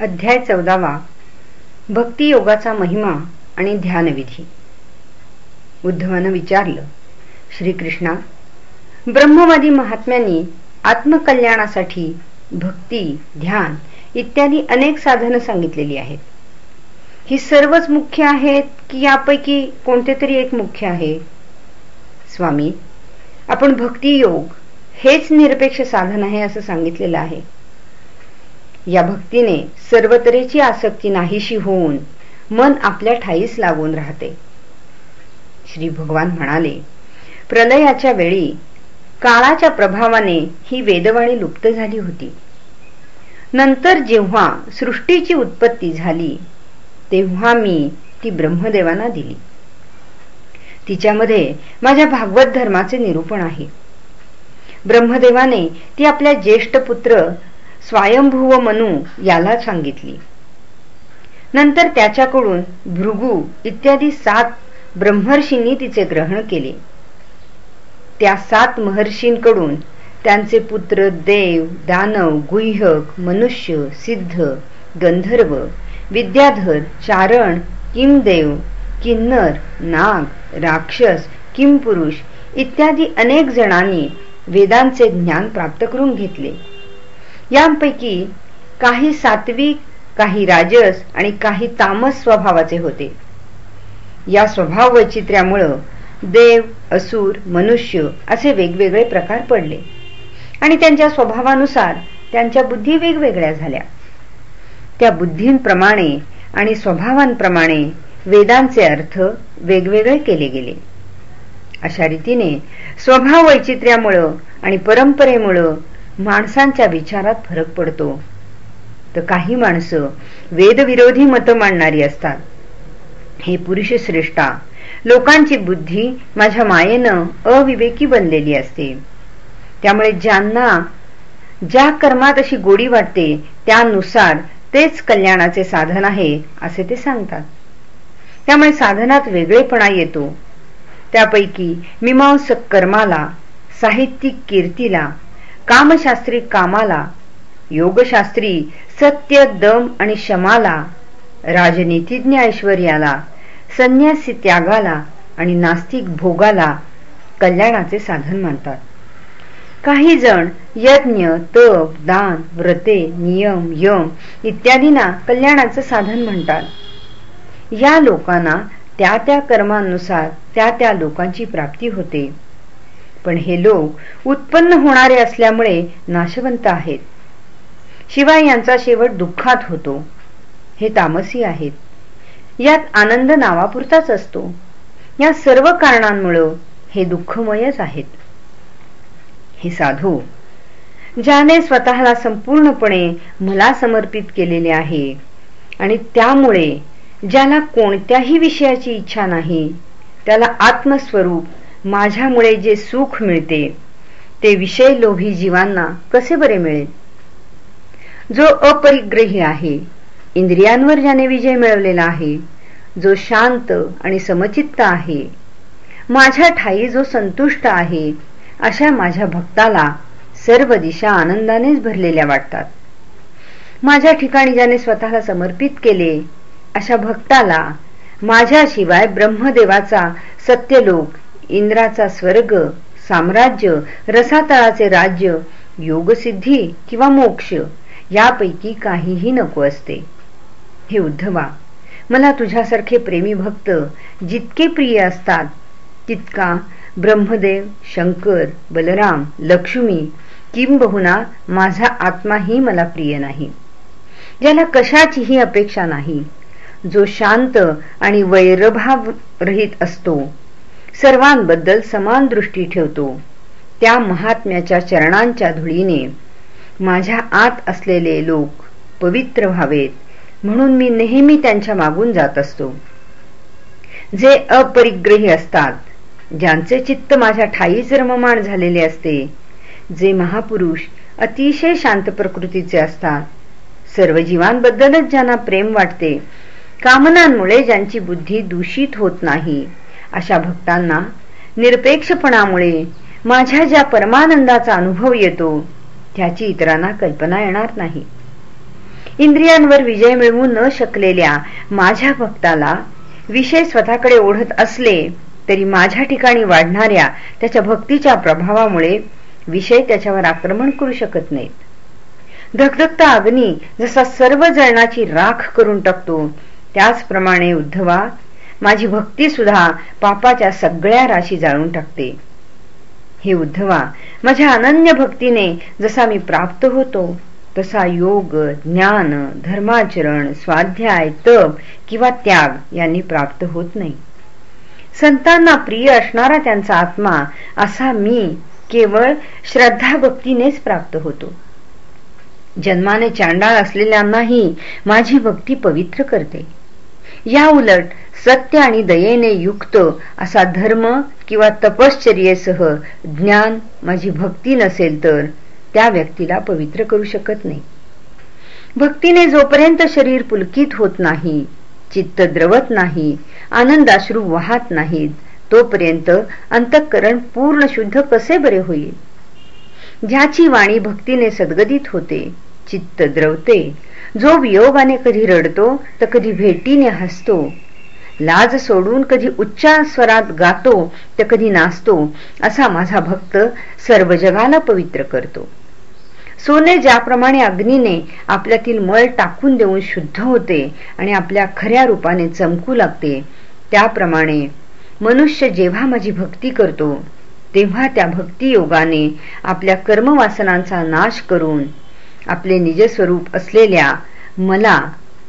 अध्याय चौदावा. भक्तियोगाचा महिमा आणि ध्यानविधी. उद्धवानं विचारलं श्रीकृष्णा ब्रह्मवादी महात्म्यांनी आत्मकल्याणासाठी भक्ती ध्यान इत्यादी अनेक साधनं सांगितलेली आहेत. ही सर्वच मुख्य आहेत की यापैकी कोणते तरी एक मुख्य आहे? स्वामी आपण भक्ती योग हेच निरपेक्ष साधन आहे असं सांगितलेलं आहे. या भक्तीने सर्वतरेची आसक्ती नाहीशी होऊन मन आपल्या ठाईस लागून राहते. श्री भगवान म्हणाले प्रलयाच्या वेळी काळाच्या प्रभावाने ही वेदवाणी लुप्त झाली होती. नंतर जेव्हा सृष्टीची उत्पत्ती झाली तेव्हा मी ती ब्रह्मदेवांना दिली. तिच्यामध्ये माझ्या भागवत धर्माचे निरूपण आहे. ब्रह्मदेवाने ती आपल्या ज्येष्ठ पुत्र स्वयंभुव मनू याला सांगितली. नंतर त्याच्याकडून भृगू इत्यादी सात ब्रह्मर्षींनी तिचे ग्रहण केले. त्या सात महर्षींकडून त्यांचे पुत्र देव दानव गुह्यक मनुष्य सिद्ध गंधर्व विद्याधर चारण किमदेव किन्नर नाग राक्षस किमपुरुष इत्यादी अनेक जणांनी वेदांचे ज्ञान प्राप्त करून घेतले. यांपैकी काही सात्विक काही राजस आणि काही तामस स्वभावाचे होते. या स्वभाव वैचित्र्यामुळं देव असुर मनुष्य असे वेगवेगळे प्रकार पडले. आणि त्यांच्या स्वभावानुसार त्यांच्या बुद्धी वेगवेगळ्या झाल्या. त्या बुद्धींप्रमाणे आणि स्वभावांप्रमाणे वेदांचे अर्थ वेगवेगळे केले गेले. अशा रीतीने स्वभाव वैचित्र्यामुळं आणि परंपरेमुळं माणसांच्या विचारात फरक पडतो. तर काही माणसं वेदविरोधी मत मांडणारी असतात. हे पुरुष श्रेष्ठा लोकांची बुद्धी माझ्या मायेनं अविवेकी बनलेली असते. त्यामुळे ज्यांना ज्या कर्मात अशी गोडी वाटते त्यानुसार तेच कल्याणाचे साधन आहे असे ते सांगतात. त्यामुळे साधनात वेगळेपणा येतो. त्यापैकी मीमांसक कर्माला साहित्यिक कीर्तीला कामशास्त्री कामाला योगशास्त्री सत्य दम आणि शमाला राजनीतिज्ञ ऐश्वर्याला संन्यासी त्यागाला आणि नास्तिक भोगाला कल्याणाचे साधन मानतात. काही जण यज्ञ तप दान व्रते नियम यम इत्यादींना कल्याणाचं साधन म्हणतात. या लोकांना त्या त्या कर्मानुसार त्या त्या लोकांची प्राप्ती होते. पण हे लोक उत्पन्न होणारे असल्यामुळे नाशवंत आहेत. शिवाय यांचा शेवट दुःखात होतो. हे तामसी आहेत. यात आनंद नावापुरताच असतो. या सर्व कारणांमुळं हे दुःखमयच आहेत. हे साधू ज्याने स्वतःला संपूर्णपणे मला समर्पित केलेले आहे आणि त्यामुळे ज्याला कोणत्याही विषयाची इच्छा नाही त्याला आत्मस्वरूप माझ्यामुळे जे सुख मिळते ते विषय लोभी जीवांना कसे बरे मिळेल? जो अपरिग्रही आहे इंद्रियांवर ज्याने विजय मिळवलेला आहे जो शांत आणि समचित्त आहे माझ्या ठाई जो संतुष्ट आहे अशा माझ्या भक्ताला सर्व दिशा आनंदानेच भरलेल्या वाटतात. माझ्या ठिकाणी ज्याने स्वतःला समर्पित केले अशा भक्ताला माझ्याशिवाय ब्रह्मदेवाचा सत्यलोक इंद्राचा स्वर्ग साम्राज्य रसातळाचे राज्य योगसिद्धी किंवा मोक्ष यापैकी काहीही नको असते. हे उद्धवा मला तुझ्यासारखे प्रेमी भक्त जितके प्रिय असतात तितका ब्रह्मदेव शंकर बलराम लक्ष्मी किंबहुना माझा आत्माही मला प्रिय नाही. ज्याला कशाचीही अपेक्षा नाही. जो शांत आणि वैरभाव रहित असतो सर्वांबद्दल समान दृष्टी ठेवतो. त्या महात्म्याच्या चरणांच्या धुळीने माझ्या आत असलेले लोक पवित्र व्हावेत म्हणून मी नेहमी त्यांच्या मागून जात असतो. जे अपरिग्रही असतात ज्यांचे चित्त माझ्या ठाईच रममाण झालेले असते जे महापुरुष अतिशय शांत प्रकृतीचे असतात सर्व जीवांबद्दलच ज्यांना प्रेम वाटते कामनांमुळे ज्यांची बुद्धी दूषित होत नाही अशा भक्तांना निरपेक्षपणामुळे माझ्या ज्या परमानंदाचा अनुभव येतो त्याची इतरांना कल्पना येणार नाही. इंद्रियांवर विजय मिळवू न शकलेल्या माझ्या भक्ताला विषय स्वतःकडे ओढत असले तरी माझ्या ठिकाणी वाढणाऱ्या त्याच्या भक्तीच्या प्रभावामुळे विषय त्याच्यावर आक्रमण करू शकत नाहीत. धगधगता अग्नी जसा सर्व जळणाची राख करून टाकतो त्याचप्रमाणे उद्धवा माझी भक्ती सुद्धा पापाच्या सगळ्या राशी जाळून टाकते. हे उद्धवा माझ्या अनन्य भक्तीने जसा मी प्राप्त होतो तसा योग ज्ञान धर्माचरण स्वाध्याय तप किंवा त्याग यांनी प्राप्त होत नाही. संतांना प्रिय असणारा त्यांचा आत्मा असा मी केवळ श्रद्धा भक्तीनेच प्राप्त होतो. जन्माने चांडाळ असलेल्यांनाही माझी भक्ती पवित्र करते. या उलट सत्य आणि दयेने युक्त असा धर्म किंवा तपश्चर्येसह ज्ञान माझी भक्ती नसेल तर त्या व्यक्तीला पवित्र करू शकत नाही. भक्तीने जोपर्यंत शरीर पुलकित होत नाही चित्त द्रवत नाही आनंदाश्रू वाहत नाहीत तोपर्यंत अंतःकरण पूर्ण शुद्ध कसे बरे होईल? ज्याची वाणी भक्तीने सद्गदित होते चित्त द्रवते. जो वियोगाने कधी रडतो तर कधी भेटीने हसतो. लाज सोडून कधी उच्चार स्वरात गातो तर कधी नाचतो असा माझा भक्त सर्व जगाला पवित्र करतो. सोने ज्याप्रमाणे अग्नीने आपल्यातील मळ टाकून देऊन शुद्ध होते आणि आपल्या खऱ्या रूपाने चमकू लागते त्याप्रमाणे मनुष्य जेव्हा माझी भक्ती करतो तेव्हा त्या भक्ती योगाने आपल्या कर्मवासनांचा नाश करून आपले निजस्वरूप असलेल्या मला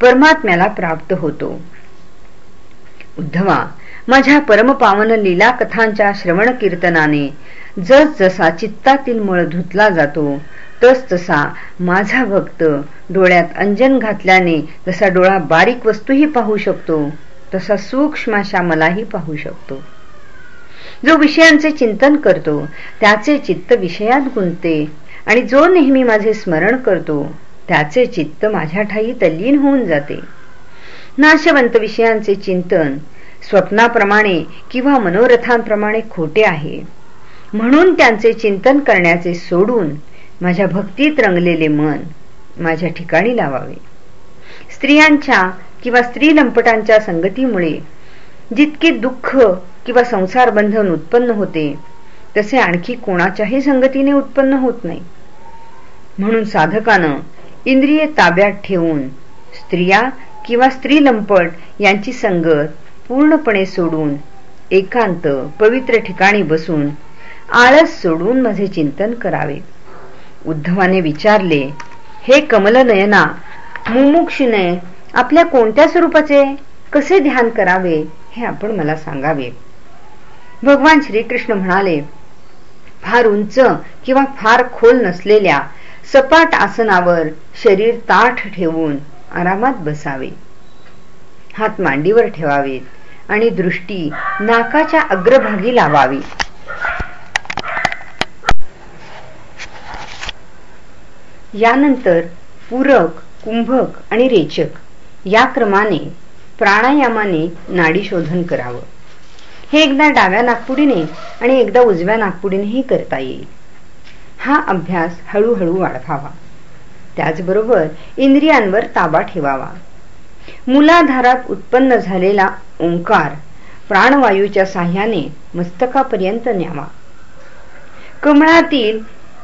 परमात्म्याला प्राप्त होतो. उद्धवा माझ्या परमपावन लीला कथांच्या श्रवण कीर्तनाने जस जसा चित्तातील मळ धुतला जातो तस तसा माझा भक्त डोळ्यात अंजन घातल्याने जसा डोळा बारीक वस्तूही पाहू शकतो तसा सूक्ष्म अशा मलाही पाहू शकतो. जो विषयांचे चिंतन करतो त्याचे चित्त विषयात गुंतते आणि जो नेहमी माझे स्मरण करतो त्याचे चित्त माझ्या ठाई तल्लीन होऊन जाते. नाशवंत विषयांचे चिंतन स्वप्नाप्रमाणे किंवा मनोरथांप्रमाणे खोटे आहे. म्हणून त्यांचे चिंतन करण्याचे सोडून माझ्या भक्तीत रंगलेले मन माझ्या ठिकाणी लावावे. स्त्रियांच्या किंवा स्त्री लंपटांच्या संगतीमुळे जितके दुःख किंवा संसार बंधन उत्पन्न होते तसे आणखी कोणाच्याही संगतीने उत्पन्न होत नाही. म्हणून साधकानं इंद्रिय ताब्यात ठेवून स्त्रिया किंवा स्त्री लंपट यांची संगत पूर्णपणे सोडून एकांत पवित्र ठिकाणी बसून आळस सोडून माझे चिंतन करावे. उद्धवाने विचारले हे कमलनयना मुमुक्षुने आपल्या कोणत्या स्वरूपाचे कसे ध्यान करावे हे आपण मला सांगावे. भगवान श्रीकृष्ण म्हणाले फार उंच किंवा फार खोल नसलेल्या सपाट आसनावर शरीर ताठ ठेवून आरामात बसावे. हात मांडीवर ठेवावेत आणि दृष्टी नाकाच्या अग्रभागी लावावी. यानंतर पूरक कुंभक आणि रेचक या क्रमाने प्राणायामाने नाडी शोधन करावं. हे एकदा डाव्या नागपुडीने आणि एकदा उजव्या नागपुडीनेही करता येईल. हा अभ्यास हळूहळू वाढवावा. त्याचबरोबर इंद्रियांवर ताबा ठेवावा. मुलाधारात उत्पन्न झालेला ओंकार प्राणवायूच्या साह्याने मस्तकापर्यंत न्यावा. कमळातील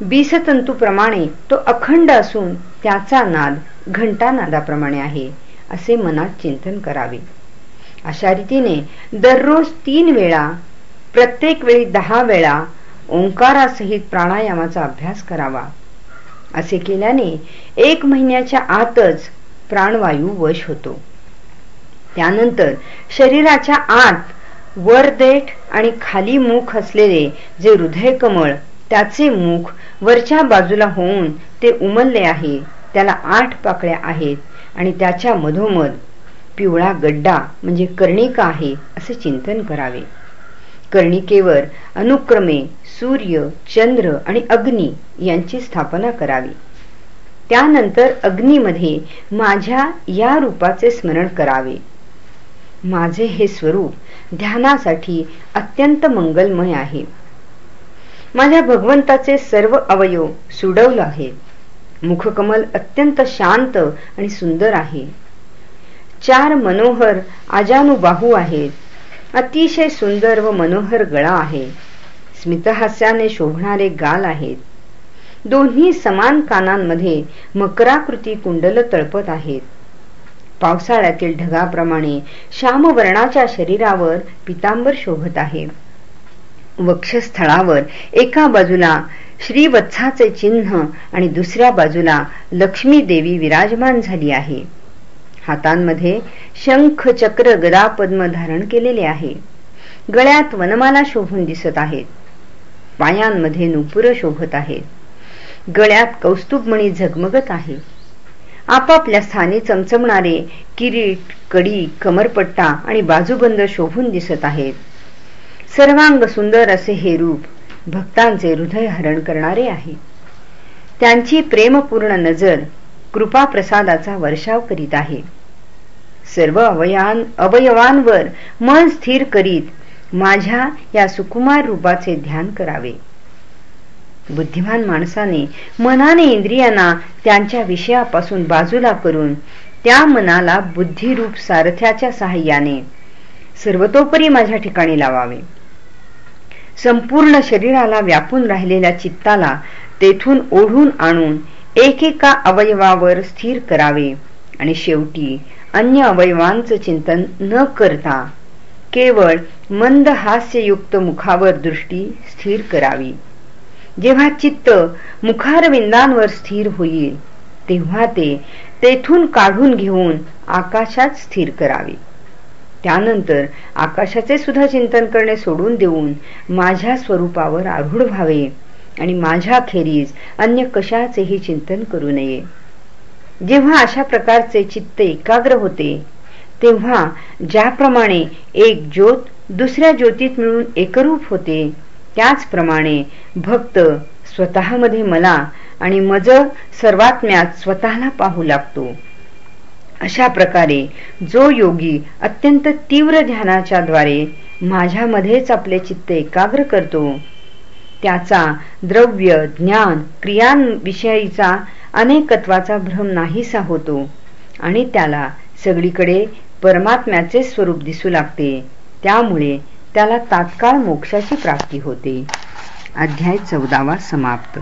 बीसतंतूप्रमाणे तो अखंड असून त्याचा नाद घंटा नादाप्रमाणे आहे असे मनात चिंतन करावे. अशा रीतीने दररोज तीन वेळा प्रत्येक वेळी दहा वेळा ओंकारासहित प्राणायामाचा अभ्यास करावा. असे केल्याने एक महिन्याच्या आतच प्राणवायू वश होतो. त्यानंतर शरीराच्या आत वर देठ आणि खाली मुख असलेले जे हृदय कमळ त्याचे मुख वरच्या बाजूला होऊन ते उमलले आहे त्याला आठ पाकळ्या आहेत आणि त्याच्या मधोमध पिवळा गड्डा म्हणजे कर्णिका आहे असे चिंतन करावे. कर्णिकेवर अनुक्रमे सूर्य चंद्र आणि अग्नी यांची स्थापना करावी. त्यानंतर अग्नीमध्ये माझ्या या रूपाचे स्मरण करावे. माझे हे स्वरूप ध्यानासाठी अत्यंत मंगलमय आहे. माझ्या भगवंताचे सर्व अवयव सुडवल आहेत. मुखकमल अत्यंत शांत आणि सुंदर आहे. चार मनोहर आजानुबाहू आहेत. अतिशय सुंदर व मनोहर गळा आहे. स्मितहास्याने शोभणारे गाल आहेत. दोन्ही समान कानांमध्ये मकराकृती कुंडल तळपत आहेत. पावसाळ्यातील ढगाप्रमाणे श्यामवर्णाच्या शरीरावर पितांबर शोभत आहे. वक्षस्थळावर एका बाजूला श्रीवत्साचे चिन्ह आणि दुसऱ्या बाजूला लक्ष्मी देवी विराजमान झाली आहे. हातांमध्ये शंख चक्र गदा पद्म धारण केलेले आहे. गळ्यात वनमाला शोभून दिसत आहेत. पायांमध्ये नुपुर शोभत आहेत. गळ्यात कौस्तुभमणी झगमगत आहे. आपापल्या स्थानी चमचमणारे किरीट कडी कमरपट्टा आणि बाजूबंद शोभून दिसत आहेत. सर्वांग सुंदर असे हे रूप भक्तांचे हृदय हरण करणारे आहे. त्यांची प्रेमपूर्ण नजर कृपा प्रसादाचा वर्षाव करीत आहे. सर्व अवयान अवयवांवर मन स्थिर करीत माझ्या या सुकुमार रूपाचे ध्यान करावे. बुद्धिमान माणसाने मनाने इंद्रियांना त्यांच्या विषयापासून बाजूला करून त्या मनाला बुद्धिरूप सारथ्याच्या सहाय्याने सर्वतोपरी माझ्या ठिकाणी लावावे. संपूर्ण शरीराला व्यापून राहिलेल्या चित्ताला तेथून ओढून आणून एकेका अवयवावर स्थिर करावे. आणि शेवटी अन्य अवयवांचं चिंतन न करता केवळ मंद हास्ययुक्त मुखावर दृष्टी स्थिर करावी. जेव्हा चित्त मुखारविंदांवर स्थिर होईल तेव्हा ते तेथून काढून घेऊन आकाशात स्थिर करावे. त्यानंतर आकाशाचे सुद्धा चिंतन करणे सोडून देऊन माझ्या स्वरूपावर आरूढ व्हावे आणि माझ्या खेरीज अन्य कशाचेही चिंतन करू नये. जेव्हा अशा प्रकारचे चित्त एकाग्र होते तेव्हा ज्याप्रमाणे एक ज्योत दुसऱ्या ज्योतीत मिळून एकरूप होते त्याचप्रमाणे भक्त स्वतःमध्ये मला आणि मज सर्वात्म्यात स्वतःला पाहू लागतो. अशा प्रकारे जो योगी अत्यंत तीव्र ध्यानाच्या द्वारे माझ्यामध्येच आपले चित्त एकाग्र करतो त्याचा द्रव्य ज्ञान क्रियांविषयीचा अनेकत्वाचा भ्रम नाहीसा होतो आणि त्याला सगळीकडे परमात्म्याचे स्वरूप दिसू लागते. त्यामुळे त्याला तात्काळ मोक्षाची प्राप्ती होते. अध्याय चौदावा समाप्त.